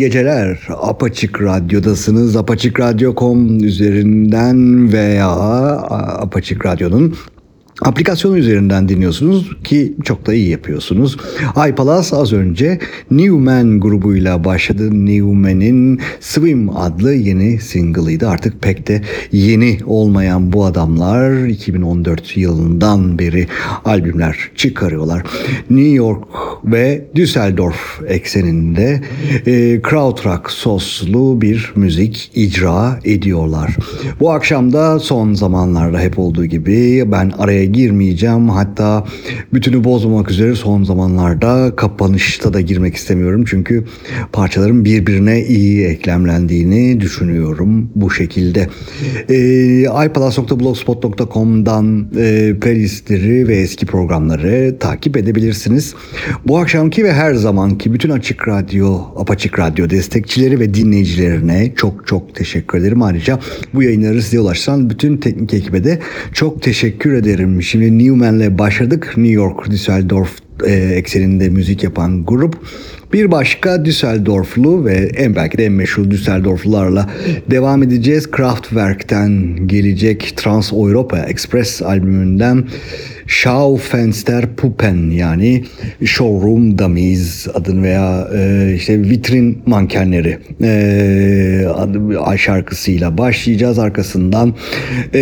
geceler. Apaçık Radyo'dasınız. Apaçık Radyo.com üzerinden veya Apaçık Radyo'nun Aplikasyonu üzerinden dinliyorsunuz ki çok da iyi yapıyorsunuz. iPalas az önce Newman grubuyla başladı. Newman'in Swim adlı yeni single'ıydı. Artık pek de yeni olmayan bu adamlar 2014 yılından beri albümler çıkarıyorlar. New York ve Düsseldorf ekseninde e, krautrock soslu bir müzik icra ediyorlar. Bu akşam da son zamanlarda hep olduğu gibi ben araya girmeyeceğim. Hatta bütünü bozmamak üzere son zamanlarda kapanışta da girmek istemiyorum. Çünkü parçaların birbirine iyi eklemlendiğini düşünüyorum bu şekilde. Ee, ipalas.blogspot.com'dan e, playlistleri ve eski programları takip edebilirsiniz. Bu akşamki ve her zamanki bütün Açık Radyo, Apaçık Radyo destekçileri ve dinleyicilerine çok çok teşekkür ederim. Ayrıca bu yayınları size ulaştıran bütün teknik ekibe de çok teşekkür ederim. Şimdi Newman'le başladık. New York, Düsseldorf e, ekseninde müzik yapan grup. Bir başka Düsseldorflu ve en belki de en meşhur Düsseldorflularla devam edeceğiz. Kraftwerk'ten gelecek Trans Europa Express albümünden Schaufenster Puppen yani Showroom Dummies adın veya e, işte vitrin mankenleri e, adı, şarkısıyla başlayacağız. Arkasından e,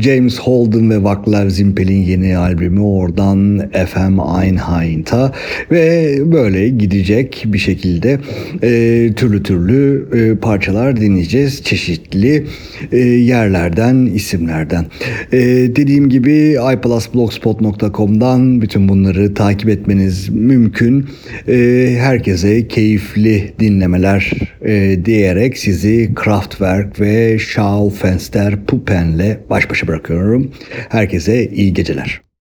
James Holden ve Vaclav Zimpel'in yeni albümü oradan FM Einheinta ve böyle gidecek bir şekilde e, türlü türlü e, parçalar dinleyeceğiz. Çeşitli e, yerlerden, isimlerden. E, dediğim gibi iPlus Blog blogspot.com'dan bütün bunları takip etmeniz mümkün. E, herkese keyifli dinlemeler e, diyerek sizi Kraftwerk ve Schaufenster Puppen'le baş başa bırakıyorum. Herkese iyi geceler.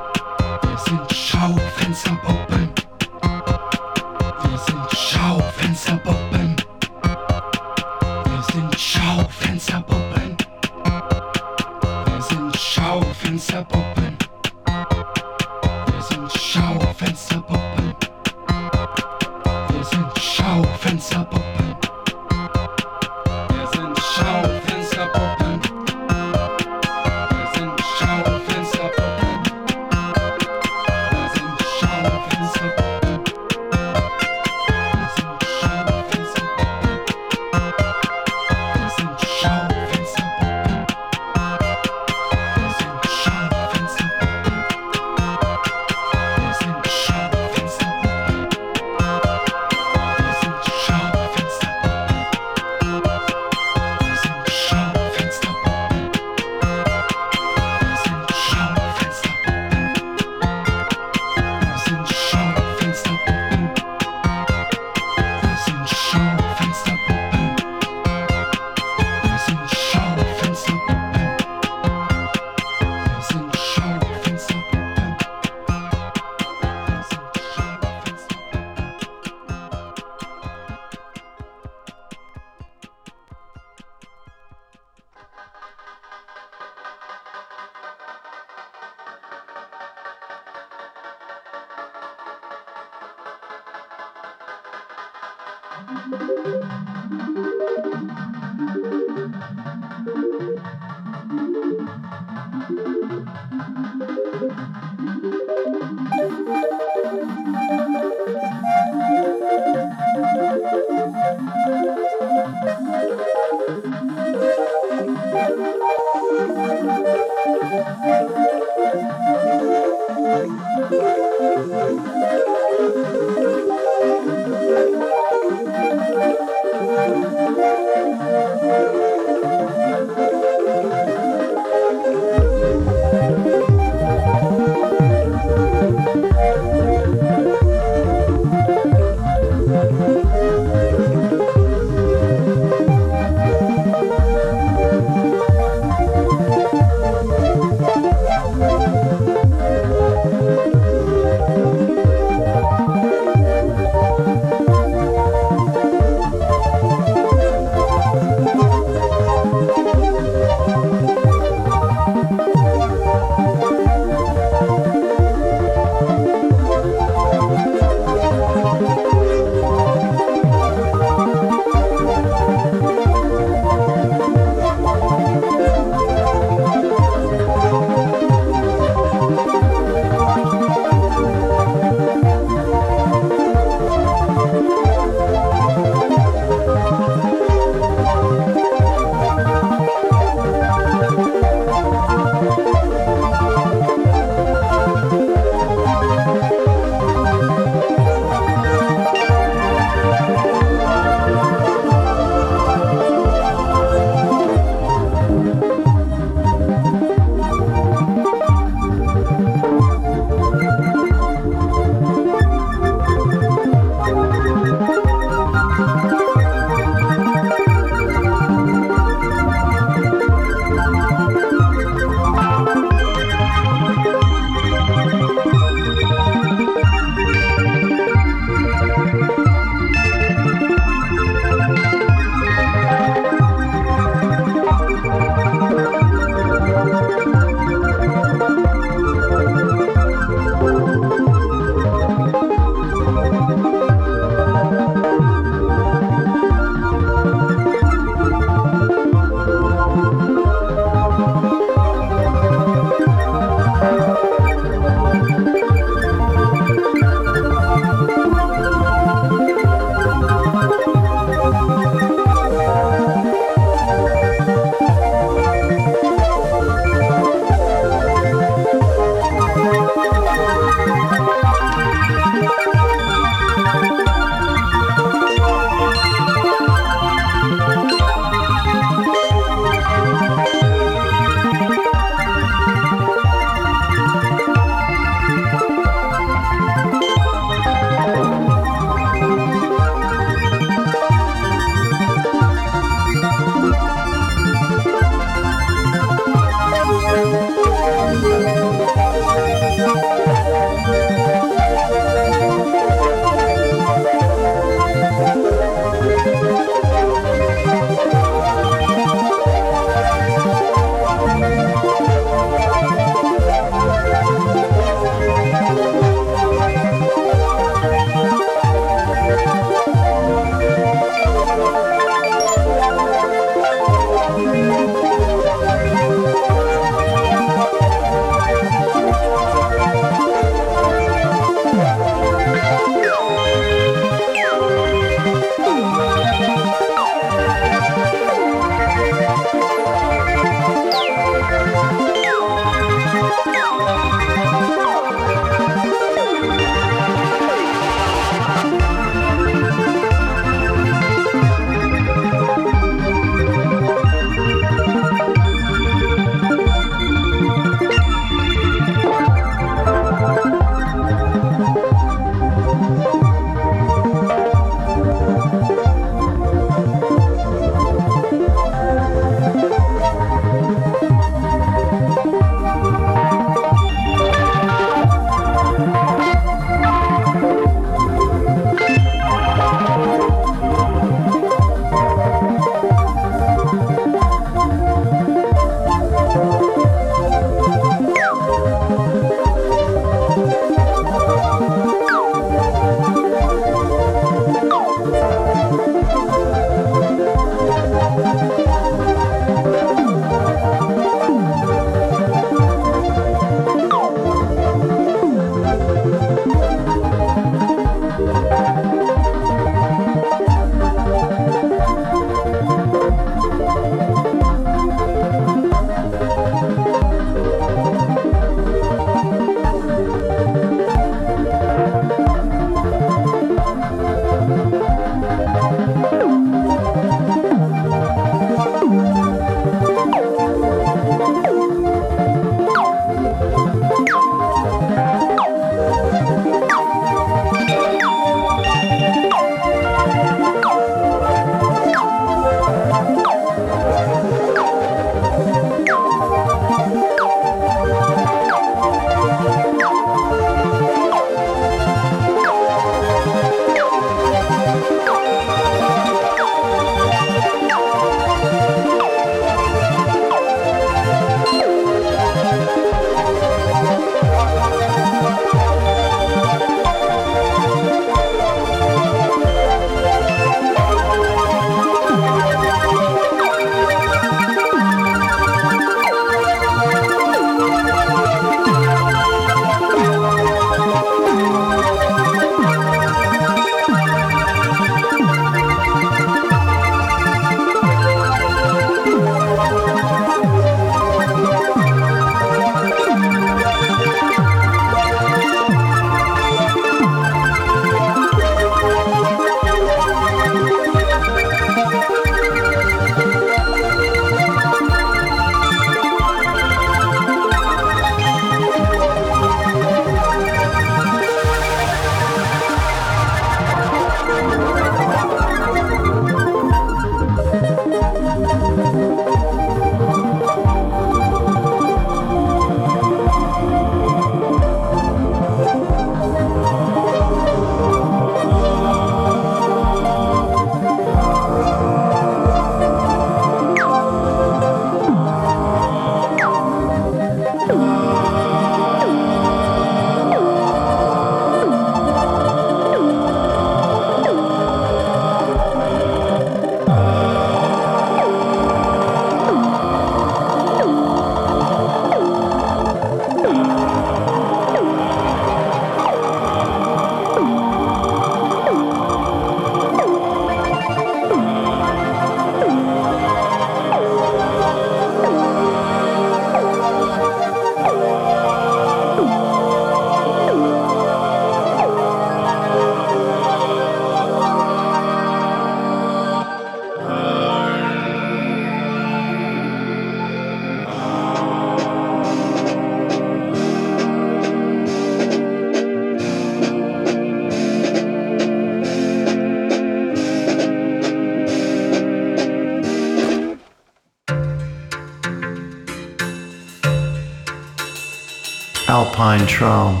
Traum.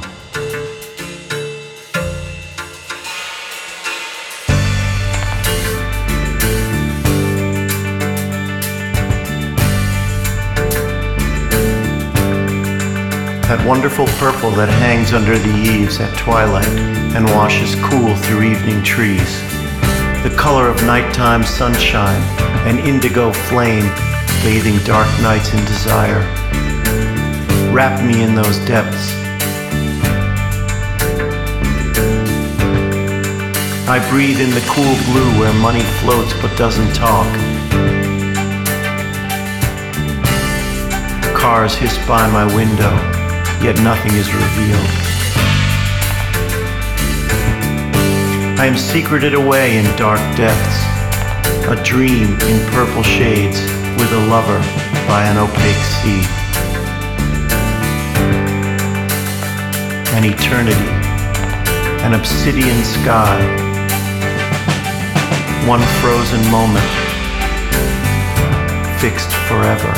That wonderful purple that hangs under the eaves at twilight and washes cool through evening trees. The color of nighttime sunshine, and indigo flame bathing dark nights in desire. Wrap me in those depths. I breathe in the cool blue where money floats but doesn't talk. Cars hiss by my window, yet nothing is revealed. I am secreted away in dark depths, a dream in purple shades with a lover by an opaque sea. An eternity, an obsidian sky, one frozen moment, fixed forever.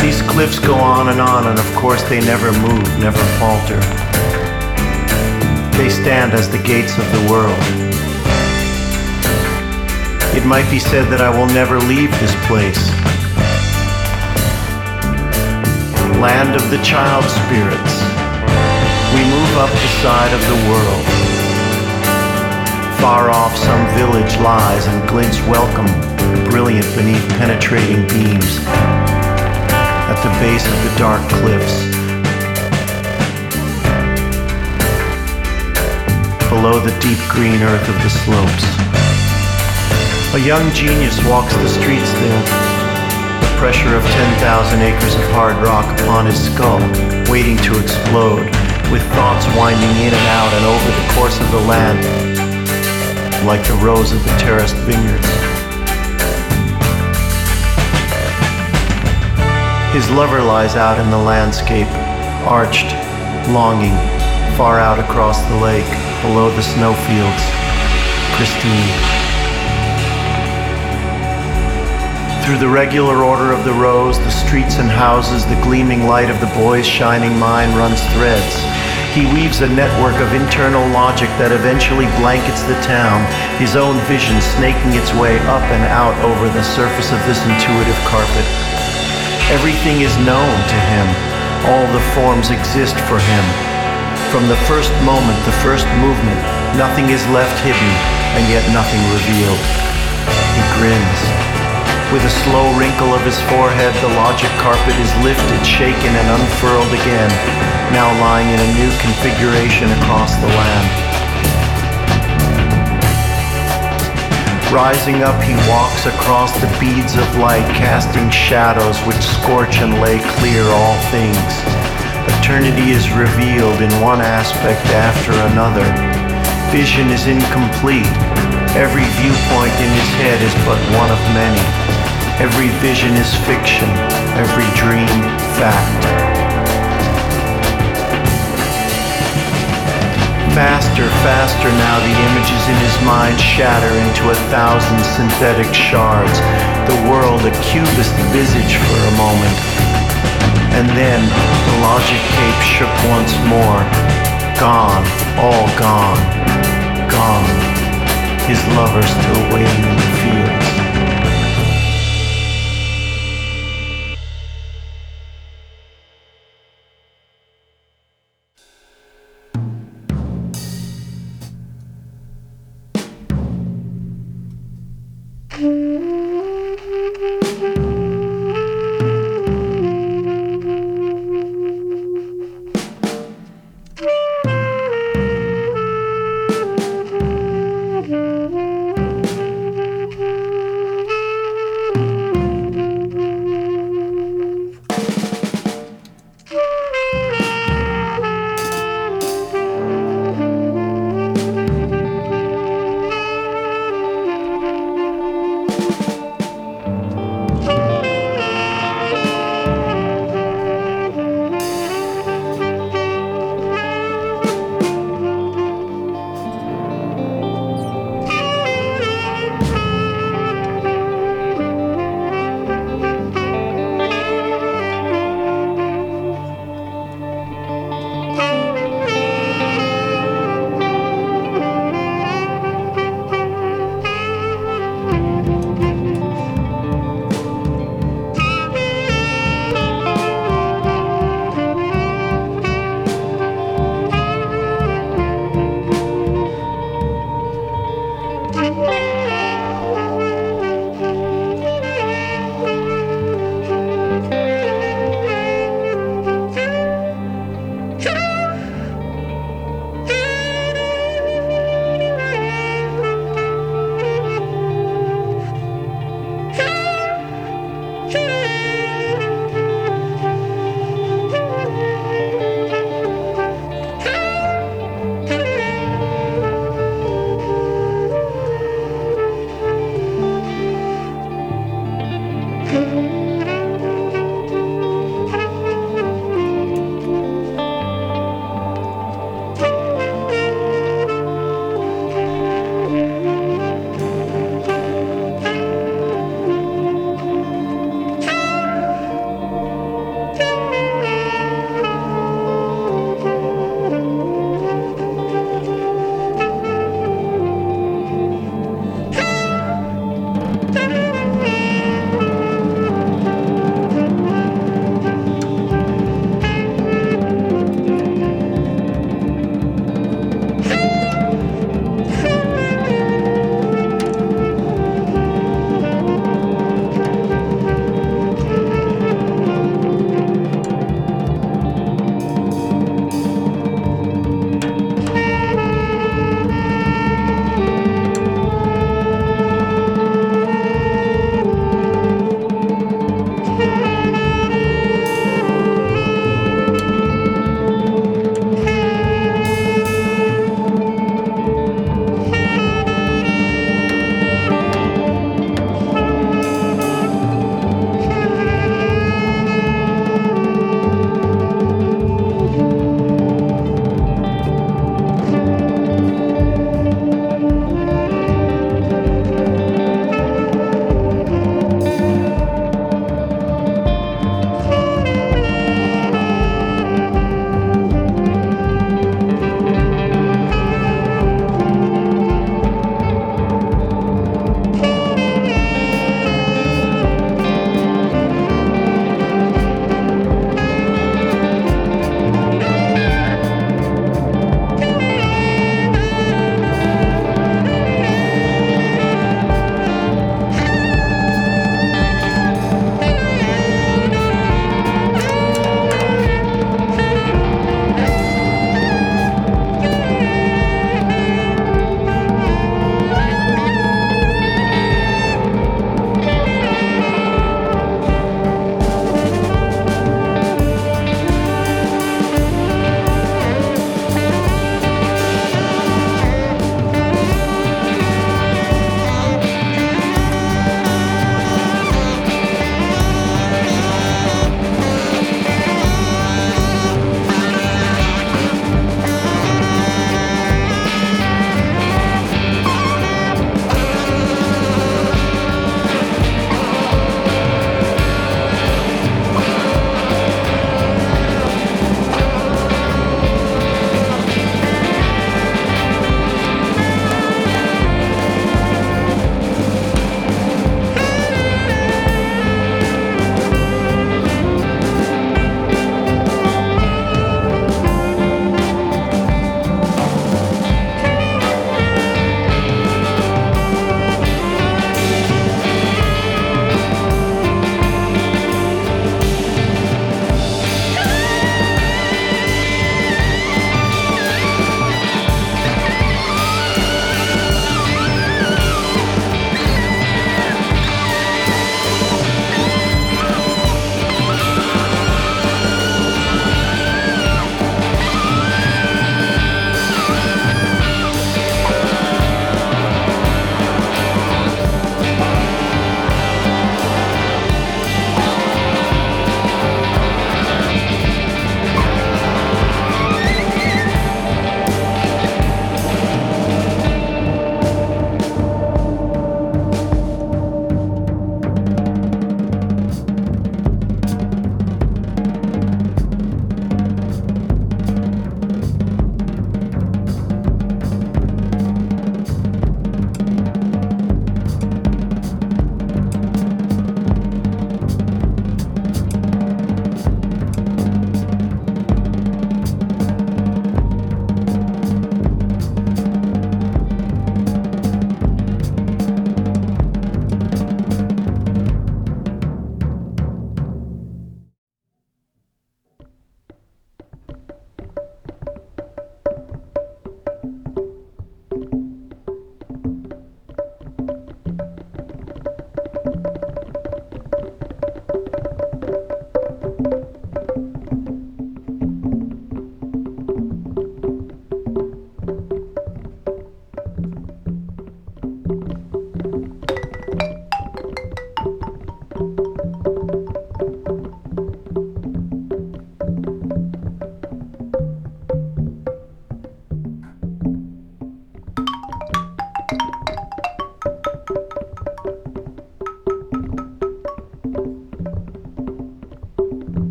These cliffs go on and on, and of course they never move, never falter. They stand as the gates of the world. It might be said that I will never leave this place. Land of the child spirits. We move up the side of the world. Far off, some village lies and glints welcome, brilliant beneath penetrating beams at the base of the dark cliffs. Below the deep green earth of the slopes. A young genius walks the streets there. Pressure of 10,000 acres of hard rock upon his skull, waiting to explode, with thoughts winding in and out and over the course of the land, like the rows of the terraced vineyards. His lover lies out in the landscape, arched, longing, far out across the lake, below the snowfields, pristine. Through the regular order of the rows, the streets and houses, the gleaming light of the boy's shining mind runs threads. He weaves a network of internal logic that eventually blankets the town, his own vision snaking its way up and out over the surface of this intuitive carpet. Everything is known to him. All the forms exist for him. From the first moment, the first movement, nothing is left hidden, and yet nothing revealed. He grins. With a slow wrinkle of his forehead, the logic carpet is lifted, shaken, and unfurled again, now lying in a new configuration across the land. Rising up, he walks across the beads of light, casting shadows which scorch and lay clear all things. Eternity is revealed in one aspect after another. Vision is incomplete. Every viewpoint in his head is but one of many. Every vision is fiction, every dream fact. Faster, faster now the images in his mind shatter into a thousand synthetic shards. The world a cubist visage for a moment. And then the logic cape shook once more. Gone, all gone, gone. His lover still waiting in the fields.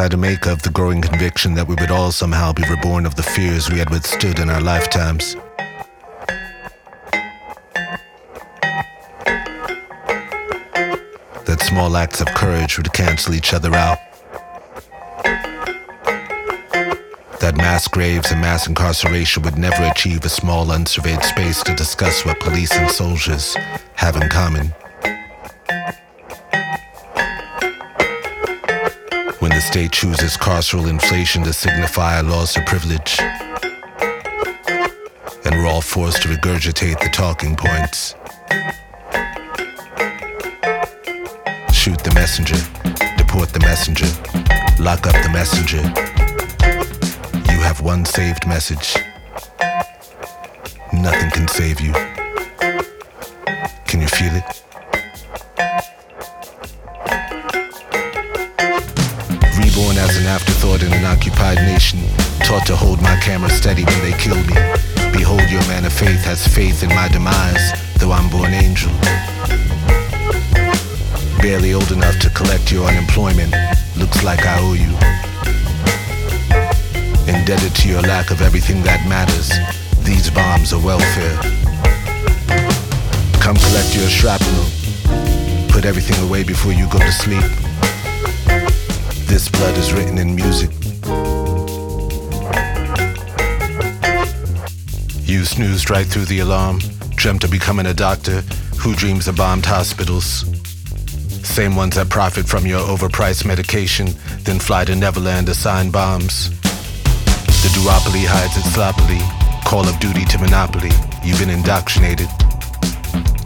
I to make of the growing conviction that we would all somehow be reborn of the fears we had withstood in our lifetimes? That small acts of courage would cancel each other out. That mass graves and mass incarceration would never achieve a small unsurveyed space to discuss what police and soldiers have in common. The state chooses carceral inflation to signify a loss of privilege. And we're all forced to regurgitate the talking points. Shoot the messenger, deport the messenger, lock up the messenger. You have one saved message. Nothing can save you. Can you feel it? In an occupied nation. Taught to hold my camera steady when they kill me. Behold, your man of faith has faith in my demise, though I'm born angel. Barely old enough to collect your unemployment. Looks like I owe you. Indebted to your lack of everything that matters. These bombs are welfare. Come collect your shrapnel. Put everything away before you go to sleep. This blood is written in music. You snoozed right through the alarm, dreamt of becoming a doctor who dreams of bombed hospitals. Same ones that profit from your overpriced medication, then fly to Neverland to sign bombs. The duopoly hides it sloppily, Call of Duty to Monopoly. You've been indoctrinated.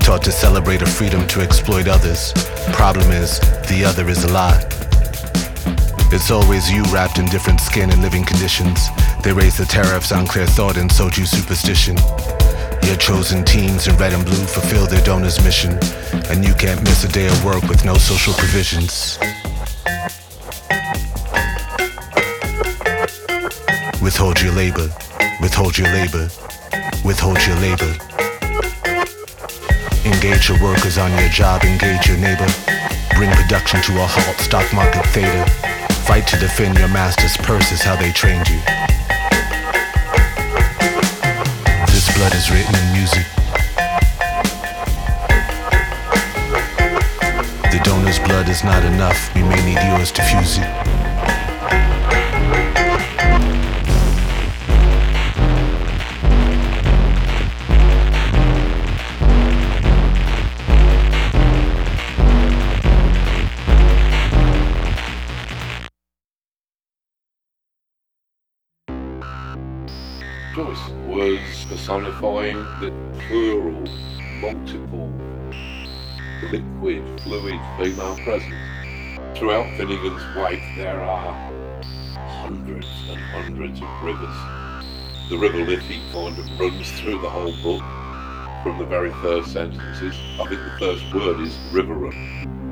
Taught to celebrate a freedom to exploit others. Problem is, the other is a lie. It's always you wrapped in different skin and living conditions. They raise the tariffs on clear thought and sold you superstition. Your chosen teams in red and blue fulfill their donor's mission, and you can't miss a day of work with no social provisions. Withhold your labor, withhold your labor, withhold your labor. Engage your workers on your job, engage your neighbor. Bring production to a halt, stock market theta. Fight to defend your master's purse is how they trained you. This blood is written in music. The donor's blood is not enough, we may need yours to fuse it. The plural, multiple, liquid, fluid female presence. Throughout Finnegans Wake, there are hundreds and hundreds of rivers. The river Liffey kind of runs through the whole book from the very first sentences. I think the first word is riverrun.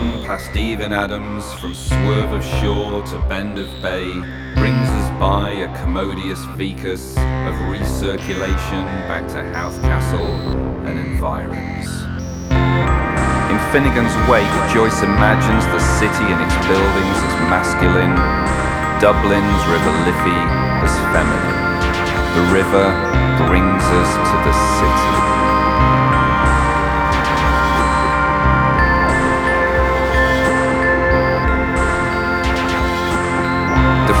Past Even Adams, from swerve of shore to bend of bay, brings us by a commodious vicus of recirculation back to Howth Castle and environs. In Finnegans Wake, Joyce imagines the city and its buildings as masculine, Dublin's River Liffey as feminine. The river brings us to the city.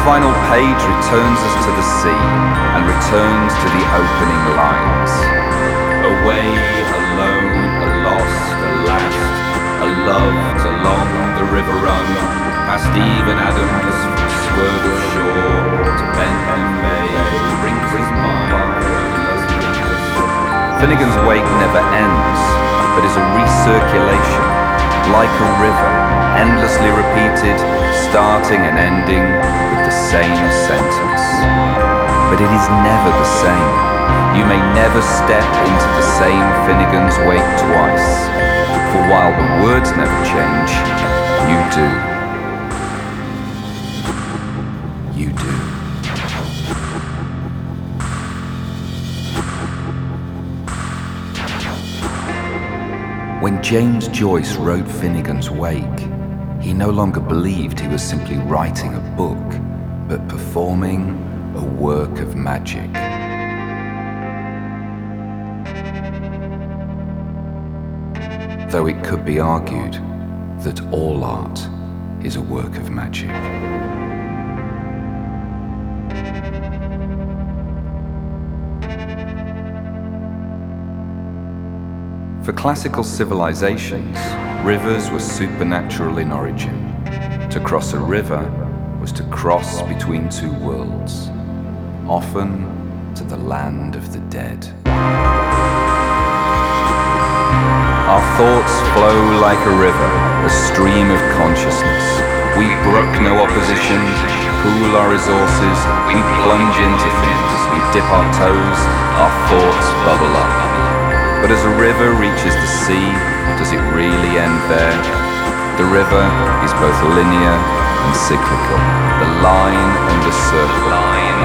Final page returns us to the sea and returns to the opening lines. Away, alone, a lost, a last, a loved along the riverrun, past Eve and Adams, swerve of shore to bend and bay, brings us by. Finnegans Wake never ends, but is a recirculation, like a river, endlessly repeated, starting and ending with the same sentence. But it is never the same. You may never step into the same Finnegans Wake twice, for while the words never change, you do. When James Joyce wrote Finnegans Wake, he no longer believed he was simply writing a book, but performing a work of magic. Though it could be argued that all art is a work of magic. For classical civilizations, rivers were supernatural in origin. To cross a river was to cross between two worlds, often to the land of the dead. Our thoughts flow like a river, a stream of consciousness. We brook no opposition, pool our resources, we plunge into things, we dip our toes, our thoughts bubble up. But as a river reaches the sea, does it really end there? The river is both linear and cyclical, the line and the circle.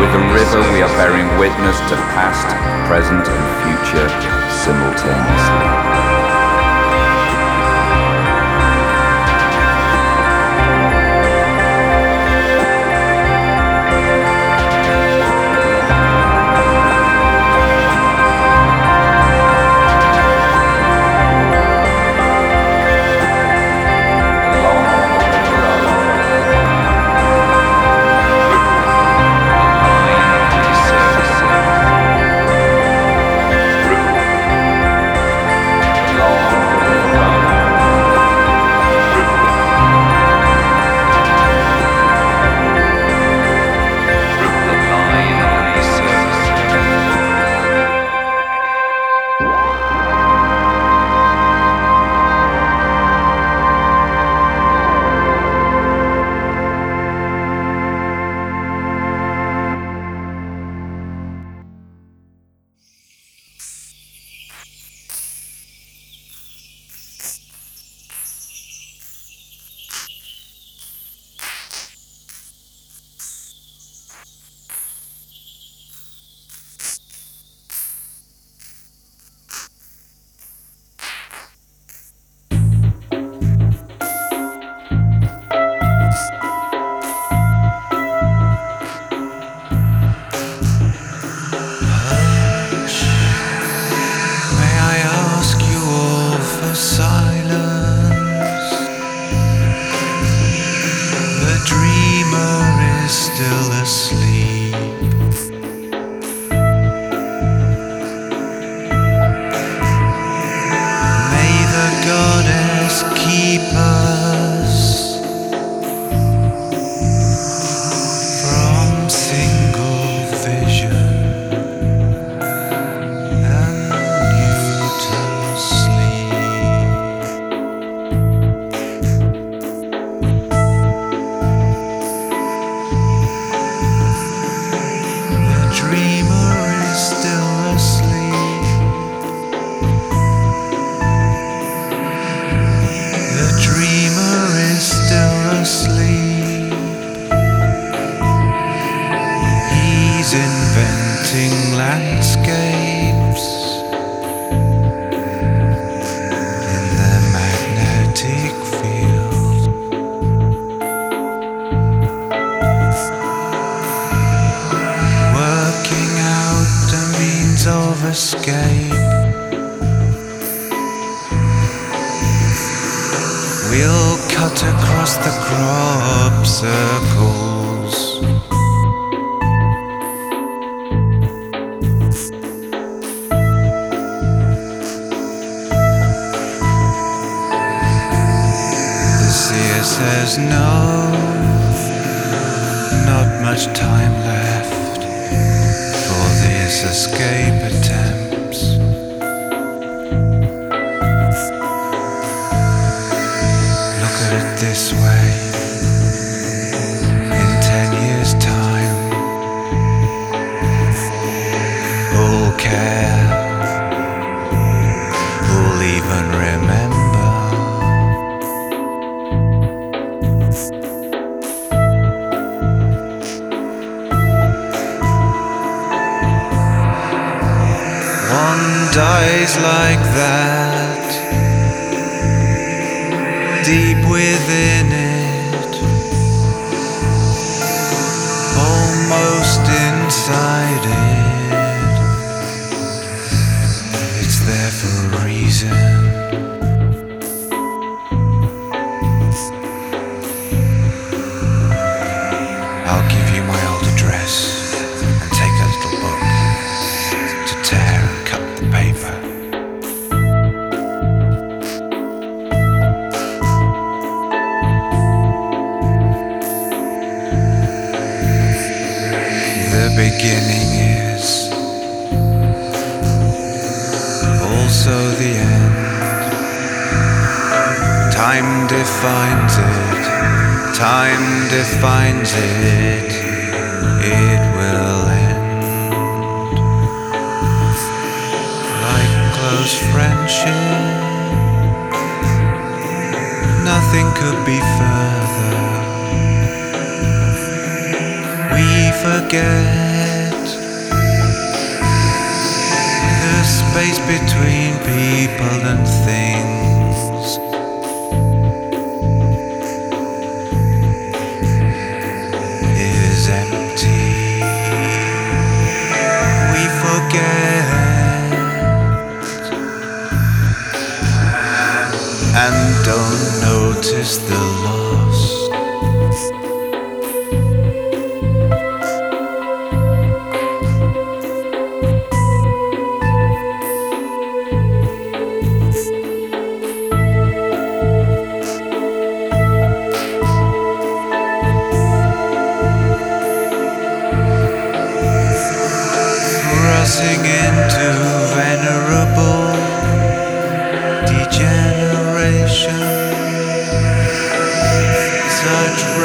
With the river, we are bearing witness to past, present, and future simultaneously.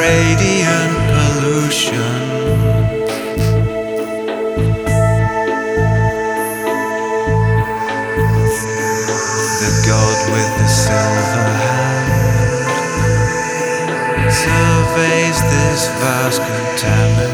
radiant pollution. The god with the silver hand surveys this vast contamination.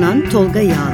Sunan Tolga Yağlı